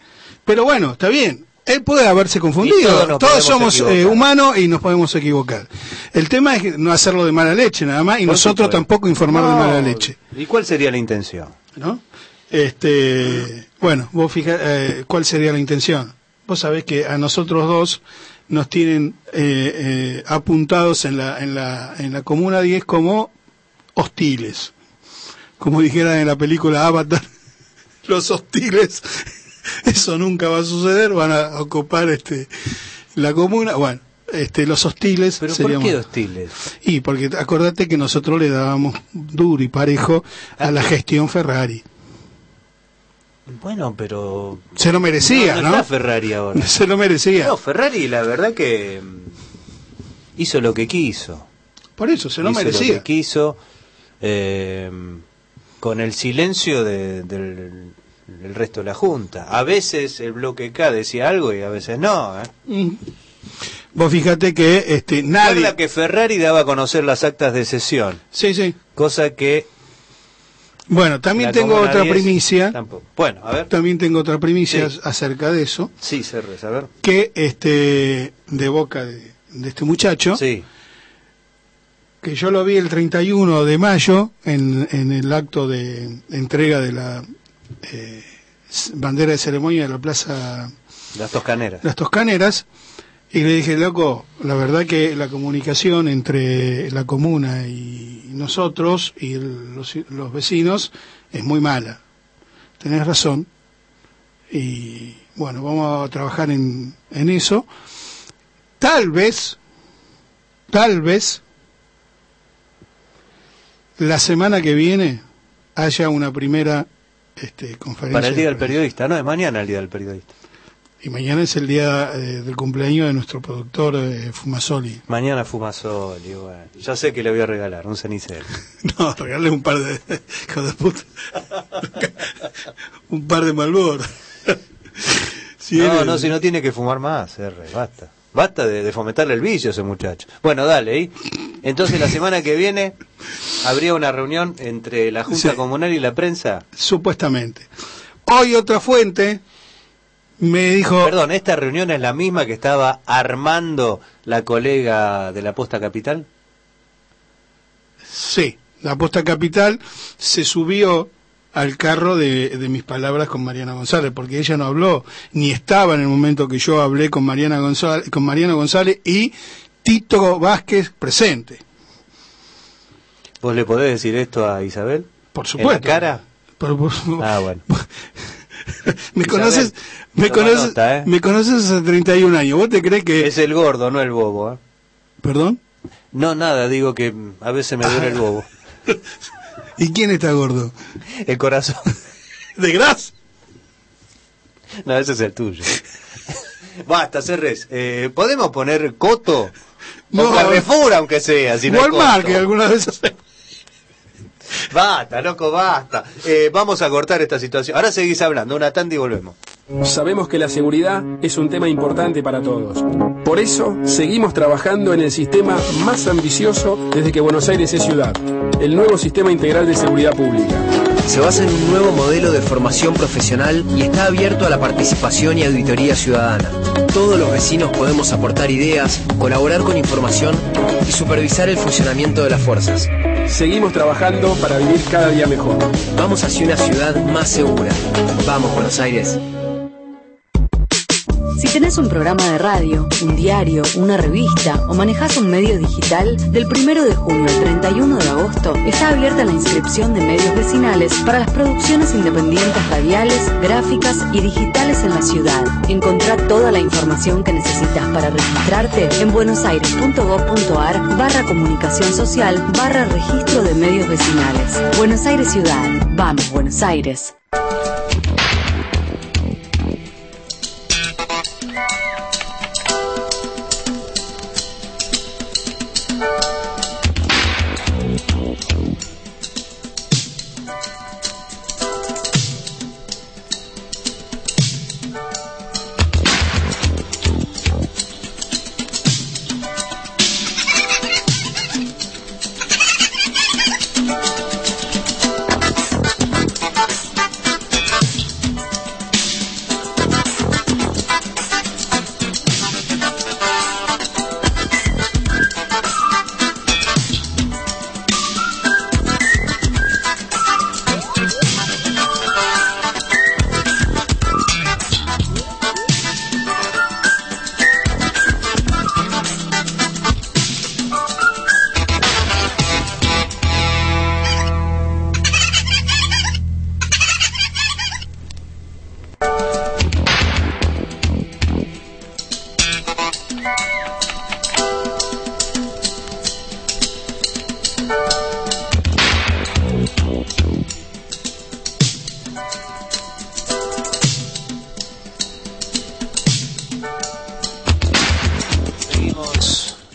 Pero bueno, está bien. Él puede haberse confundido. todos somos eh, humanos y nos podemos equivocar. El tema es no hacerlo de mala leche nada más y nosotros tampoco informar de mala leche. ¿Y cuál sería la intención? ¿no? Este, bueno, vos fija, eh, ¿cuál sería la intención? Vos sabés que a nosotros dos nos tienen eh, eh, apuntados en la, en, la, en la Comuna 10 como hostiles. Como dijeran en la película Avatar, los hostiles, eso nunca va a suceder, van a ocupar este la comuna, bueno, este los hostiles ¿Pero seríamos- por qué hostiles? y porque acordate que nosotros le dábamos duro y parejo a la gestión Ferrari. Bueno, pero... Se lo merecía, no, ¿no? está Ferrari ahora. Se lo merecía. No, Ferrari la verdad que mm, hizo lo que quiso. Por eso, se lo hizo lo merecía. que quiso eh, con el silencio de- del, del resto de la Junta. A veces el bloque K decía algo y a veces no. ¿eh? Mm. Vos fíjate que este nadie... Recuerda que Ferrari daba a conocer las actas de sesión, Sí, sí. cosa que... Bueno, también la tengo otra 10 primicia. Tampoco. Bueno, a ver. También tengo otra primicia Sí. acerca de eso. Sí, Cerres, a ver. Que este de boca de, de este muchacho, Sí. que yo lo vi el 31 de mayo en, en el acto de entrega de la eh, bandera de ceremonia de la Plaza Las toscaneras. Las Toscaneras, y le dije, loco, la verdad que la comunicación entre la comuna y nosotros y el- los, los vecinos es muy mala. Tenés razón. Y bueno, vamos a trabajar en, en eso. Tal vez, tal vez, la semana que viene haya una primera este, conferencia. Para el Día de del. Periodista, no, es mañana el Día del Periodista. Y mañana es el día eh, del cumpleaños de nuestro productor eh, Fumasoli. Mañana Fumasoli, bueno. Ya sé que le voy a regalar un cenicero. No, regalé un par de. hijo de puta. un par de Malboro. Si no, eres- no, si no tiene que fumar más, R, basta. Basta de, de fomentarle el vicio a ese muchacho. Bueno, dale, ¿y? Entonces la semana que viene habría una reunión entre la Junta Sí. Comunal y la prensa. Supuestamente. Hoy otra fuente me dijo. Perdón, ¿esta reunión es la misma que estaba armando la colega de la Posta Capital? Sí, la Posta Capital se subió al carro de, de mis palabras con Mariana González, porque ella no habló, ni estaba en el momento que yo hablé con Mariana González, con Mariana González y Tito Vázquez presente. ¿Vos le podés decir esto a Isabel? Por ¿En supuesto. la cara? Por- por- Ah, bueno. me Isabel, conoces, me conoces, nota, ¿eh? me conoces hace 31 años. ¿Vos te crees que, Es el gordo, no el bobo. ¿eh? perdón? No, nada, digo que a veces me duele el bobo. ¿Y quién está gordo? El corazón. De grasa. No, ese es el tuyo. Basta, Cerres. Eh, ¿Podemos poner Coto? No. O Carrefour, aunque sea. Si Walmart, que alguna vez hace- Basta, loco, basta. Eh, vamos a cortar esta situación. Ahora seguís hablando. Una tanda y volvemos. Sabemos que la seguridad es un tema importante para todos. Por eso, seguimos trabajando en el sistema más ambicioso desde que Buenos Aires es ciudad, el nuevo Sistema Integral de Seguridad Pública. Se basa en un nuevo modelo de formación profesional y está abierto a la participación y auditoría ciudadana. Todos los vecinos podemos aportar ideas, colaborar con información y supervisar el funcionamiento de las fuerzas. Seguimos trabajando para vivir cada día mejor. Vamos hacia una ciudad más segura. Vamos, Buenos Aires. Si tenés un programa de radio, un diario, una revista o manejás un medio digital, del 1 de junio al 31 de agosto está abierta la inscripción de medios vecinales para las producciones independientes radiales, gráficas y digitales en la ciudad. Encontrá toda la información que necesitas para registrarte en buenosaires.gov.ar barra comunicación social barra registro de medios vecinales. Buenos Aires Ciudad. Vamos, Buenos Aires.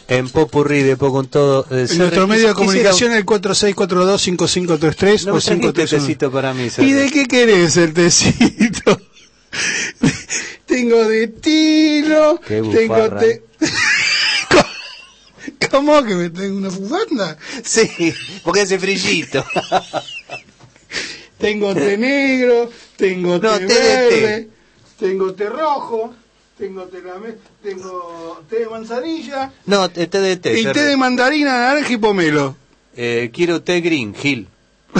En Popurrí de poco con todo. Eh, En nuestro medio de comunicación el 4642-5533 No o me trajiste 531. tecito para mí, ¿Y Sergio. de qué querés el tecito? tengo de Qué tengo te... ¿Cómo que me tengo una bufanda? Sí, porque hace frillito. Tengo té negro, tengo No, té té de té. verde, tengo té rojo, tengo té, lame- tengo té de manzanilla No, té té de té. y té de mandarina, naranja y pomelo. Eh, quiero té green, Gil.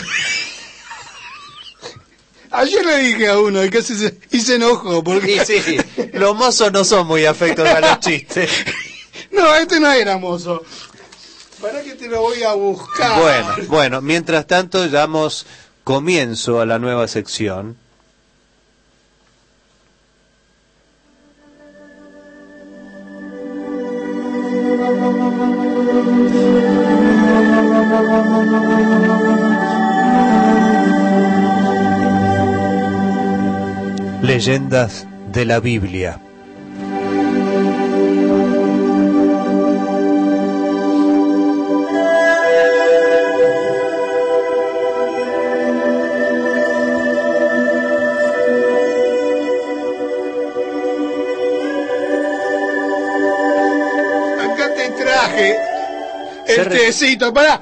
Ayer le dije a uno y casi se, y se enojó porque... Sí, sí, los mozos no son muy afectos a los chistes. No, este no era mozo. Para que te lo voy a buscar. Bueno, bueno, mientras tanto damos comienzo a la nueva sección. Leyendas de la Biblia. Acá te traje el tecito, pará.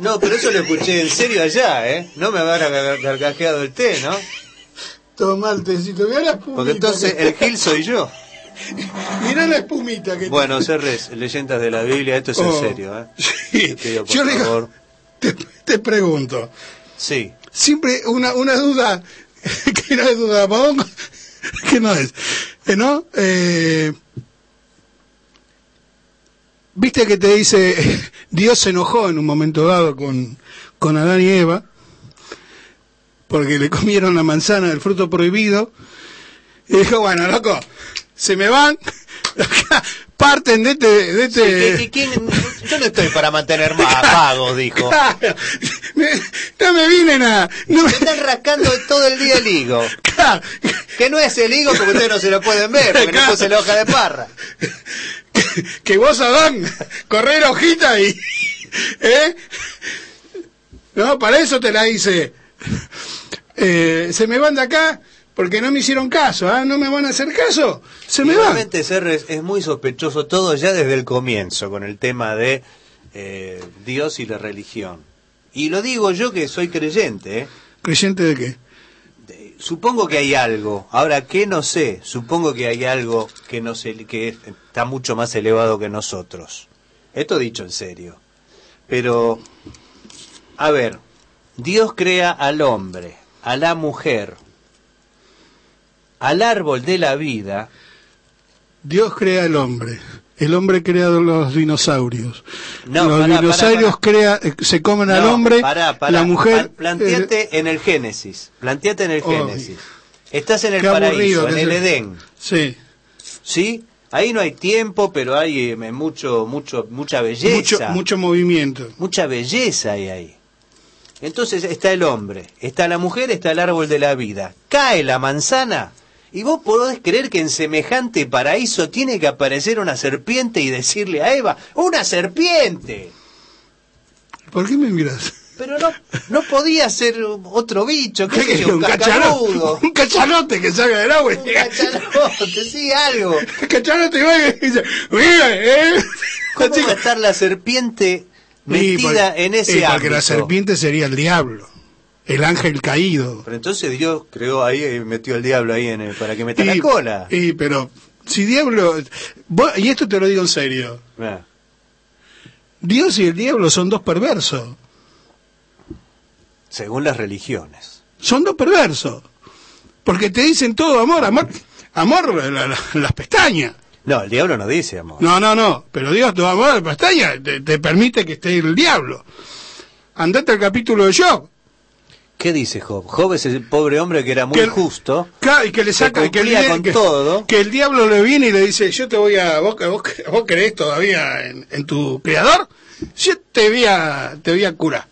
No, pero eso lo escuché en serio allá, ¿eh? No me habrá gargajeado el té, ¿no? Toma el tecito, mirá la espumita. Porque entonces el Gil soy yo. Mirá la espumita que Bueno, Cerres, leyendas de la Biblia, esto es en Oh. serio, ¿eh? Sí. Te pido, por Yo digo- favor. te, te pregunto, Sí. siempre una, una duda, que no es duda, ¿para que no es? Eh, ¿No? Eh, Viste que te dice, Dios se enojó en un momento dado con, con Adán y Eva, porque le comieron la manzana del fruto prohibido, y dijo, bueno, loco, se me van, parten de este... De este ¿qui- qui- quién- Yo no estoy para mantener más pagos, dijo. Claro. Me- no me vienen a... No me, están rascando todo el día el higo. Claro. Que no es el higo porque ustedes no se lo pueden ver, porque no puse la hoja de parra. que, que vos, Adán, correr hojita y... ¿Eh? No, para eso te la hice. Eh, se me van de acá, porque no me hicieron caso, ¿ah? no me van a hacer caso, se me van. Serres, es muy sospechoso todo ya desde el comienzo con el tema de eh, Dios y la religión. Y lo digo yo que soy creyente, ¿eh? ¿Creyente de qué? De- Supongo que hay algo. Ahora, ¿qué no sé? Supongo que hay algo que, no sé, que está mucho más elevado que nosotros. Esto dicho en serio. Pero, a ver, Dios crea al hombre, a la mujer, al árbol de la vida, Dios crea el hombre. El hombre crea los dinosaurios. No, los pará, dinosaurios pará, crea, eh, se comen al hombre. la mujer. Planteate eh, en el Génesis. Planteate en el. Génesis. Estás en el paraíso, en el. Edén. Sí. ¿Sí? Ahí no hay tiempo, pero hay eh, mucho, mucho, mucha belleza. Mucho, mucho movimiento. Mucha belleza hay ahí. Entonces está el hombre, está la mujer, está el árbol de la vida. Cae la manzana y vos podés creer que en semejante paraíso tiene que aparecer una serpiente y decirle a Eva, ¡una serpiente! ¿Por qué me miras? Pero no, no podía ser otro bicho, qué sé yo, un cacharote, cascarudo. un cacharote que salga del agua. y Un cachalote, sí, algo. El cacharote va y dice, mira, eh. ¿Cómo va a estar la serpiente y metida por- en ese y Porque ámbito? la serpiente sería el diablo. El ángel caído. Pero entonces Dios creó ahí y metió al diablo ahí en el- para que meta la cola. Y, pero, si diablo. vos- y esto te lo digo en serio. Ah, Dios y el diablo son dos perversos. según las religiones. Son dos perversos. Porque te dicen todo amor, amor, amor, la- la- las pestañas. No, el diablo no dice amor. No, no, no. Pero Dios, tu amor, las pestañas, te, te permite que esté el diablo. Andate al capítulo de Job. ¿Qué dice Job? Job es el pobre hombre que era muy Que justo. Claro, y que le saca, que, con que, todo. que el diablo le viene y le dice, yo te voy a, vos, vos, vos creés todavía en, en tu creador, yo te voy a, te voy a curar.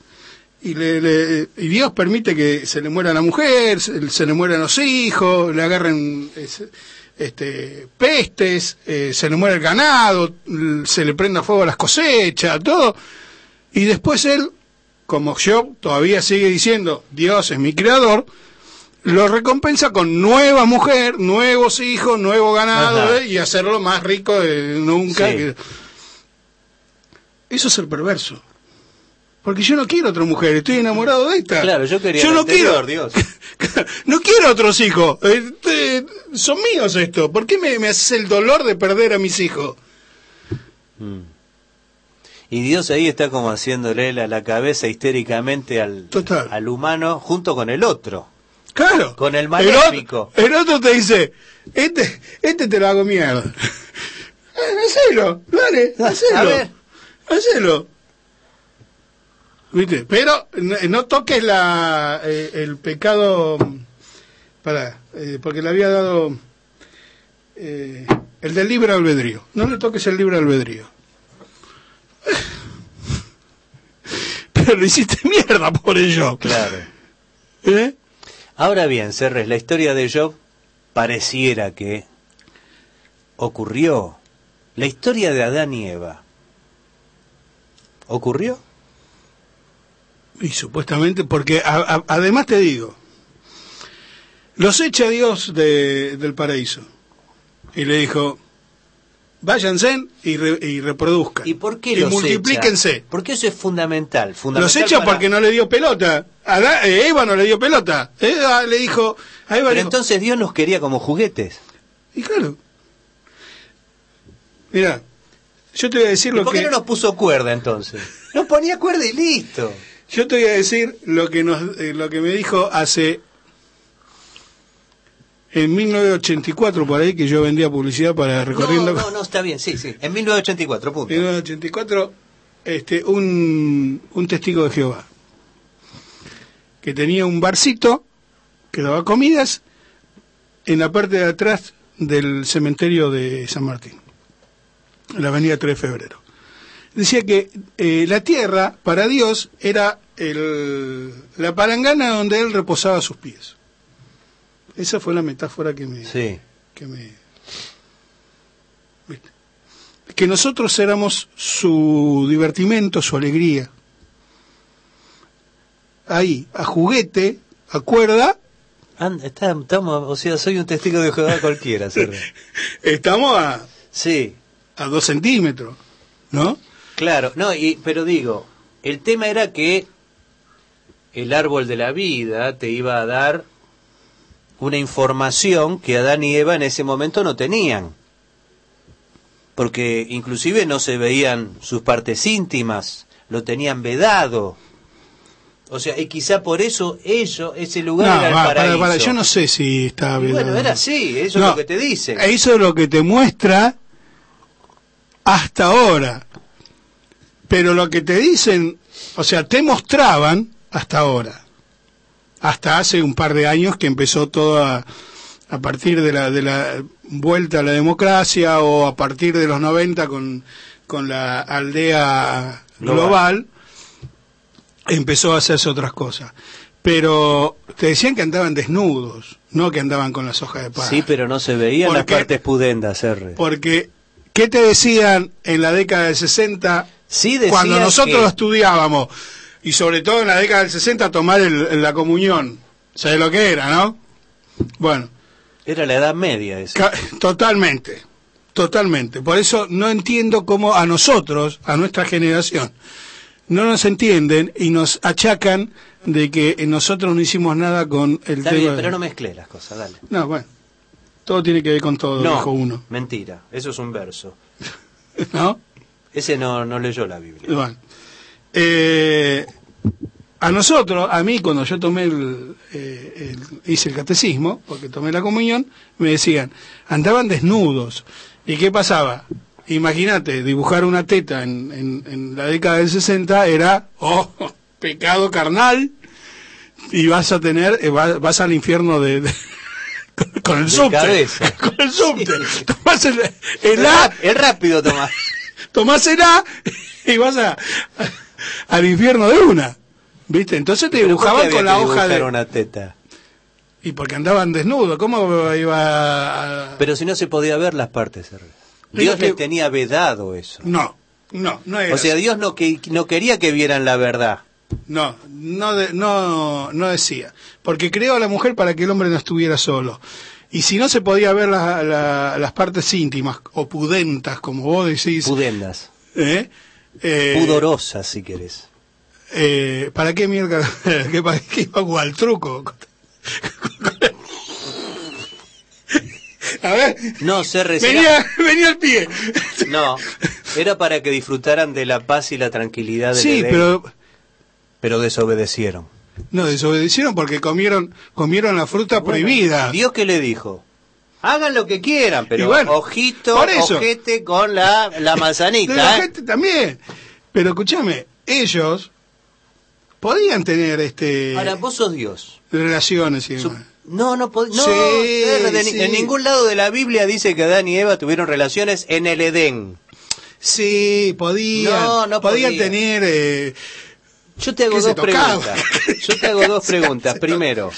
Y, le, le- y Dios permite que se le muera la mujer, se, se le mueran los hijos, le agarren es- este, pestes, eh, se le muere el ganado, se le prenda fuego a las cosechas, todo. Y después él, como Job todavía sigue diciendo, Dios es mi creador, lo recompensa con nueva mujer, nuevos hijos, nuevo ganado eh, y hacerlo más rico de nunca. Sí. Eso es el perverso. Porque yo no quiero otra mujer, estoy enamorado de esta. Claro, yo quería Yo no quiero, Dios. no quiero otros hijos. Este, son míos esto. ¿Por qué me, me haces el dolor de perder a mis hijos? Mm. Y Dios ahí está como haciéndole la, la cabeza histéricamente al, Total. al humano junto con el otro. Claro. Con el maléfico. el otro te dice, este, este te lo hago mierda. Eh, hacelo, dale, hacelo. A ver. Hacelo. ¿Viste? Pero no, no toques la, eh, el pecado, para, porque le había dado eh, el del libre albedrío. No le toques el libre albedrío. Pero lo hiciste mierda por ello. Claro. ¿Eh? Ahora bien, Serres, la historia de Job pareciera que ocurrió. La historia de Adán y Eva. ¿Ocurrió? Y supuestamente, porque a- a- además te digo, los echa Dios de- del paraíso. Y le dijo, váyanse y, re- y reproduzcan. ¿Y por qué y los multiplíquense. echa? Porque eso es fundamental. fundamental Los echa para- porque no le dio pelota. Adá- eh, Eva no le dio pelota. Eva le dijo, a Eva Pero dijo, entonces Dios nos quería como juguetes. y claro. Mira, yo te voy a decir ¿Y lo por que qué no nos puso cuerda entonces? Nos ponía cuerda y listo. Yo te voy a decir lo que nos, eh, lo que me dijo hace en 1984 por ahí que yo vendía publicidad para recorriendo No, no, no, está bien, sí, sí. En 1984, punto. en 1984 este un, un testigo de Jehová que tenía un barcito que daba comidas en la parte de atrás del cementerio de San Martín, en la avenida 3 de febrero. Decía que eh, la tierra para Dios era el, la palangana donde él reposaba sus pies. Esa fue la metáfora que me, Sí. que me que nosotros éramos su divertimento, su alegría. Ahí, a juguete, a cuerda, está- estamos, o sea, soy un testigo de Jehová cualquiera. Estamos a, Sí, a dos centímetros, ¿no? Claro, no, y, pero digo, el tema era que el árbol de la vida te iba a dar una información que Adán y Eva en ese momento no tenían. Porque inclusive no se veían sus partes íntimas, lo tenían vedado. O sea, y quizá por eso ellos, ese lugar No, era el va, para, paraíso. para, yo no sé si está bien. bueno, era así, eso es lo que te dicen. Eso es lo que te muestra hasta ahora. Pero lo que te dicen, o sea, te mostraban hasta ahora. Hasta hace un par de años que empezó todo a, a partir de la, de la vuelta a la democracia o a partir de los 90 con, con la aldea Global. global, empezó a hacerse otras cosas. Pero te decían que andaban desnudos, no que andaban con las hojas de paz. Sí, pero no se veían ¿Por las partes pudendas, R. Porque, ¿qué te decían en la década del 60 Sí decían cuando nosotros que- estudiábamos? Y sobre todo en la década del 60 tomar el- la comunión. ¿Sabes lo que era, no? Bueno, Era la Edad Media eso. totalmente, totalmente. Por eso no entiendo cómo a nosotros, a nuestra generación, no nos entienden y nos achacan de que nosotros no hicimos nada con el Está tema. bien, pero no mezclé las cosas, dale. No, bueno, todo tiene que ver con todo, no, dijo uno. mentira, eso es un verso. ¿No? Ese no, no leyó la Biblia. Bueno, eh, a nosotros, a mí cuando yo tomé el, eh, el- hice el catecismo, porque tomé la comunión, me decían, andaban desnudos. ¿Y qué pasaba? Imagínate, dibujar una teta en, en- en la década del 60 era, oh, pecado carnal, y vas a tener, eh, vas, vas al infierno de... de- con- con el subte, cabeza. con el subte, tomás el, el El, A, el rápido, Tomás. tomás el A y vas a, al infierno de una. ¿Viste? Entonces te Pero ¿por qué dibujaban con la hoja de... una teta. Y porque andaban desnudos, ¿cómo iba a...? Pero si no se podía ver las partes, Dios que- les tenía vedado eso. No, no, no era O sea. Dios no, que, no quería que vieran la verdad. No, no, de- no, no decía. Porque creó a la mujer para que el hombre no estuviera solo. Y si no se podía ver la- la- las partes íntimas o pudentas, como vos decís, Pudendas. ¿eh? Eh, Pudorosas, si querés. eh, ¿para qué mierda? ¿Qué, para qué iba a jugar al truco? A ver, No, se venía, venía al pie. No, era para que disfrutaran de la paz y la tranquilidad del Sí, Edén, pero pero desobedecieron. no desobedecieron porque comieron comieron la fruta prohibida. ¿Dios qué le dijo? Hagan lo que quieran, pero bueno, ojito, ojete con la, la manzanita. la ¿eh? gente también. Pero escúchame, ellos podían tener este Ahora, vos sos Dios. relaciones y Su- demás. No, no, no Sí, sí. en ningún lado de la Biblia dice que Adán y Eva tuvieron relaciones en el Edén. Sí, podían. No, no podían podía. tener eh, Yo te hago ¿Qué se dos preguntas. Yo te hago dos preguntas. Primero,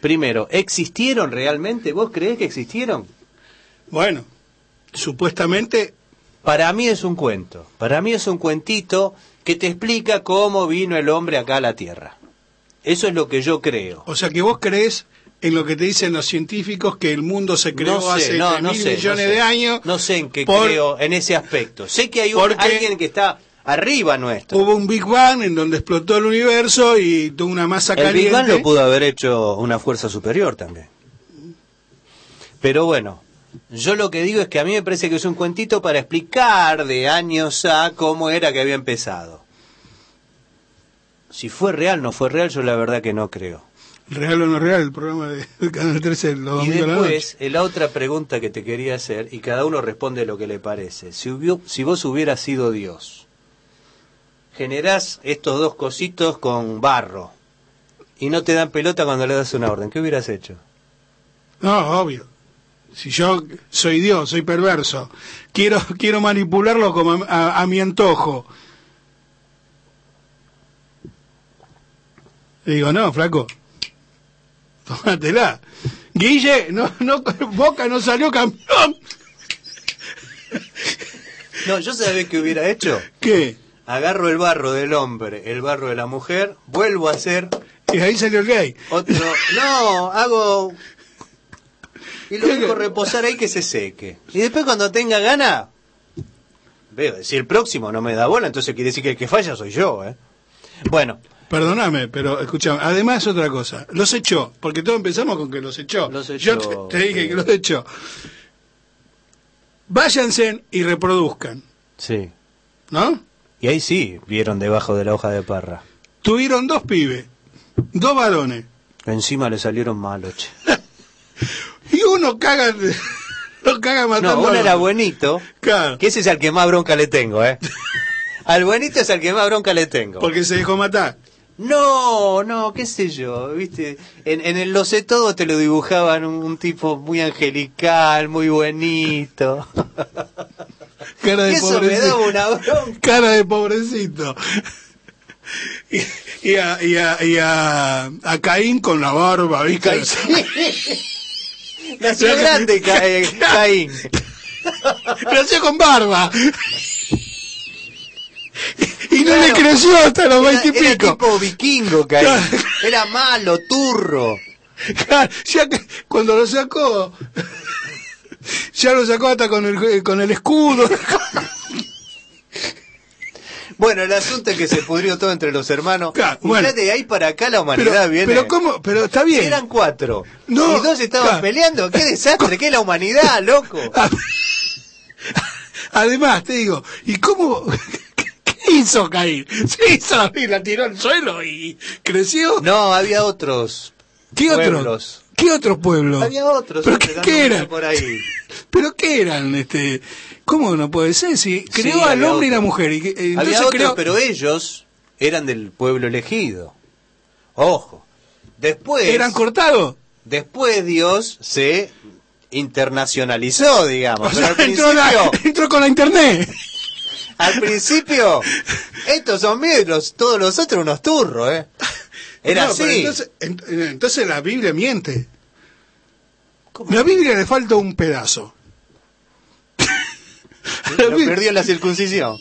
primero, ¿existieron realmente? ¿Vos creés que existieron? bueno, supuestamente Para mí es un cuento. Para mí es un cuentito que te explica cómo vino el hombre acá a la Tierra. Eso es lo que yo creo. O sea que vos crees en lo que te dicen los científicos que el mundo se creó No sé, hace no, no mil sé, millones sé. de años. No sé en qué por- creo en ese aspecto. Sé que hay un- Porque- alguien que está arriba nuestro. Hubo un Big Bang en donde explotó el universo y tuvo una masa El Big caliente. Bang lo pudo haber hecho una fuerza superior también. Pero bueno, yo lo que digo es que a mí me parece que es un cuentito para explicar de años a cómo era que había empezado. Si fue real, no fue real, yo la verdad que no creo. Real o no real, el programa de del Canal 13 los Y la después, la otra pregunta que te quería hacer, y cada uno responde lo que le parece. Si, si vos hubieras sido Dios, generás estos dos cositos con barro, y no te dan pelota cuando le das una orden, ¿qué hubieras hecho? No, obvio. Si yo soy Dios, soy perverso, quiero quiero manipularlo como a, mi antojo. Le digo, no, flaco, tómatela. Guille, no, no, Boca no salió campeón. No, yo sabés qué hubiera hecho. ¿Qué? Agarro el barro del hombre, el barro de la mujer, vuelvo a hacer Y ahí salió el gay. Otro, no, hago y lo dejo reposar ahí que se seque. Y después cuando tenga gana, veo, si el próximo no me da bola, entonces quiere decir que el que falla soy yo, ¿eh? Bueno, Perdóname, pero escúchame, además otra cosa, los echó, porque todos empezamos con que los echó. Los Yo echó, te, te dije sí. que los echó. Váyanse y reproduzcan, sí. ¿no? Y ahí sí vieron debajo de la hoja de parra. Tuvieron dos pibes, dos varones, Encima le salieron malos, che. y uno caga, lo caga matando. No, uno era buenito, Claro, que ese es al que más bronca le tengo, ¿eh? Al buenito es al que más bronca le tengo. porque se dejó matar. No, no, qué sé yo, viste. En, en el Lo sé todo te lo dibujaban un, un tipo muy angelical, muy buenito. Cara de eso me pobrecito. daba una bronca. Cara de pobrecito. Y, y a, y, a, y a, a Caín con la barba, ¿viste? Nació grande Ca- Caín. Nació con barba. Y no le Claro. creció hasta los Era, veinte y era pico. tipo vikingo Caín. Claro. Era malo, turro. Claro, ya que cuando lo sacó, ya lo sacó hasta con el, con el escudo. Bueno, el asunto es que se pudrió todo entre los hermanos. Claro, y bueno. ya de ahí para acá la humanidad Pero, viene. pero cómo, pero está bien. eran cuatro. No, y dos estaban claro. peleando. ¡Qué desastre! ¡Qué es la humanidad, loco! Además, te digo, ¿y cómo? ¿Qué hizo Caín? Se hizo y la tiró al suelo y creció. No, había otros. ¿Qué otro? ¿Qué otros pueblos? Había otros. ¿Pero qué, eran? Por ahí. ¿Pero qué eran? Este, ¿Cómo no puede ser? Si creó Sí, al hombre y la otro. mujer. Y, eh, entonces Había otros, creó- pero ellos eran del pueblo elegido. Ojo. Después, ¿Eran cortados? después Dios se internacionalizó, digamos. O Pero sea, al entró, la- principio, entró con la internet. al principio, estos son míos todos los otros unos turros, ¿eh? Era No, así. Entonces, en- entonces la Biblia miente. La Biblia le falta un pedazo. Lo perdió en la circuncisión.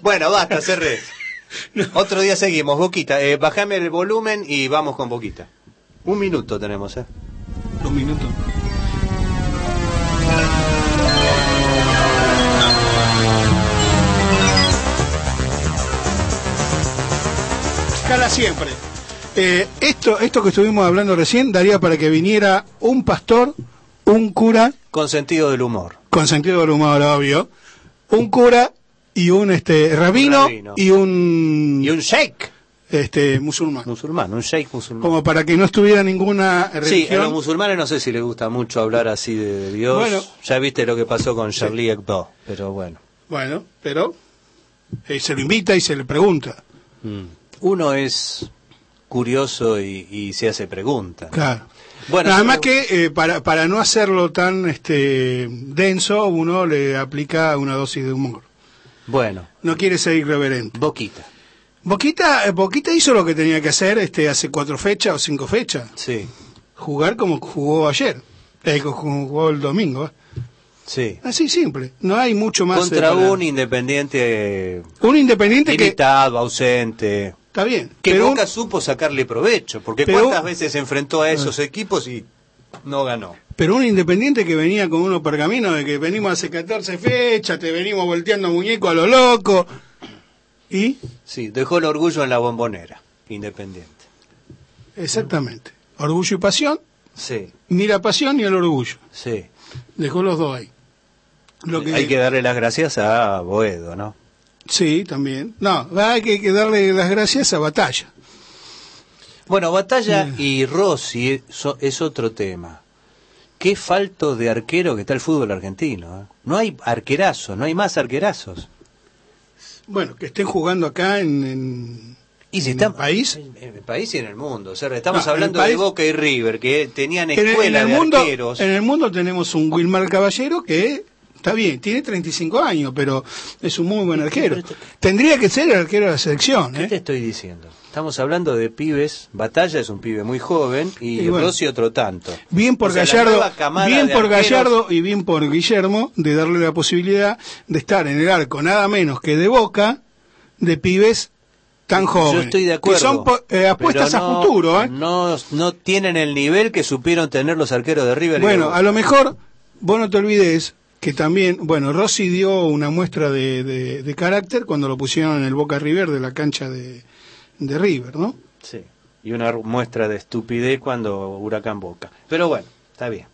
Bueno, basta, cerré. Otro día seguimos, Boquita. Eh, bajame el volumen y vamos con Boquita. Un minuto tenemos, ¿eh? Un minuto. Escala siempre. Eh, esto, esto que estuvimos hablando recién daría para que viniera un pastor, un cura, Con sentido del humor. con sentido del humor, obvio, un cura y un este rabino, rabino. y un, Y un sheikh este musulmán. musulmán, un sheikh musulmán. Como para que no estuviera ninguna Sí, a religión. los musulmanes no sé si les gusta mucho hablar así de, de Dios. Bueno. ya viste lo que pasó con Charlie Hebdo, pero bueno. Bueno, pero eh, se lo invita y se le pregunta. Mm. Uno es curioso y, y se hace preguntas. Claro. Bueno, Nada más pero- que eh, para, para no hacerlo tan este denso, uno le aplica una dosis de humor. Bueno, No quiere ser irreverente. Boquita. Boquita, eh, Boquita hizo lo que tenía que hacer este hace cuatro fechas o cinco fechas. Sí, Jugar como jugó ayer. Eh, como jugó el domingo. eh. sí. Así simple. No hay mucho más. Contra un independiente un independiente que limitado, ausente. Está bien. Que pero nunca supo sacarle provecho. Porque Pero- cuántas veces se enfrentó a esos equipos y no ganó. Pero un independiente que venía con unos pergaminos de que venimos hace 14 fechas, te venimos volteando muñeco a lo loco. ¿Y? Sí, dejó el orgullo en la bombonera, independiente. Exactamente. Orgullo y pasión, Sí, ni la pasión ni el orgullo. sí. Dejó los dos ahí. Lo que, Hay que darle las gracias a Boedo, ¿no? Sí, también. No, hay que, que darle las gracias a Batalla. Bueno, Batalla y Rossi eso es otro tema. Qué falto de arquero que está el fútbol argentino. ¿eh? No hay arquerazos, no hay más arquerazos. Bueno, que estén jugando acá en... en- Y si ¿En están el país? En, el país y en el mundo. O sea, estamos No, hablando país- de Boca y River, que tenían en el- escuela en el de mundo, arqueros. En el mundo tenemos un Wilmar Caballero que está bien, tiene 35 años, pero es un muy buen arquero. Tendría que ser el arquero de la selección. ¿Qué ¿eh? te estoy diciendo? Estamos hablando de pibes. Batalla es un pibe muy joven y, Y bueno. Rossi otro tanto. Bien por O sea, la Gallardo, bien por Gallardo y bien por Guillermo de darle la posibilidad de estar en el arco nada menos que de Boca de pibes tan jóvenes. Yo estoy de acuerdo. Que son eh, apuestas a futuro, ¿eh? No, no tienen el nivel que supieron tener los arqueros de River. Bueno, a lo mejor vos no te olvides que también, bueno, Rossi dio una muestra de, de- de carácter cuando lo pusieron en el Boca River de la cancha de, de River, ¿no? Sí. Y una muestra de estupidez cuando Huracán Boca. Pero bueno, está bien.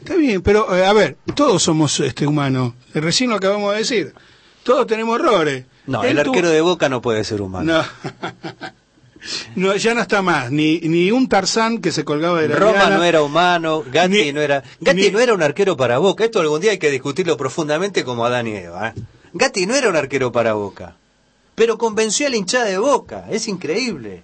Está bien, pero eh, a ver, todos somos este humanos. Eh, Recién lo acabamos de decir. Todos tenemos errores. No, Él el tuvo- arquero de Boca no puede ser humano. No. No, ya no está más. Ni, ni un Tarzán que se colgaba de la Roma no era humano, Gatti Ni- no era Gatti ni- no era un arquero para Boca. Esto algún día hay que discutirlo profundamente como Adán y Eva. ¿eh? Gatti no era un arquero para Boca, pero convenció a la hinchada de Boca. Es increíble.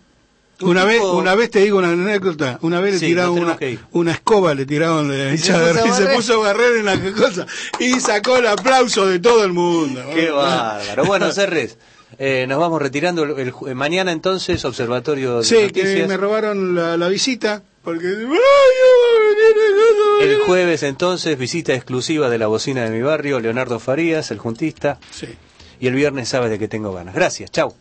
Un Una vez, una vez te digo una anécdota, una vez le Sí, tiraron una, una escoba, le tiraron de se hinchada y se puso a barrer en la cosa y sacó el aplauso de todo el mundo. Qué bárbaro. Bueno, Cerres, eh, nos vamos retirando. El, mañana entonces, Observatorio de Sí, que me robaron la, la visita porque El jueves entonces, visita exclusiva de la bocina de mi barrio, Leonardo Farías, el juntista. Sí. Y el viernes sabes de que tengo ganas. Gracias, chau.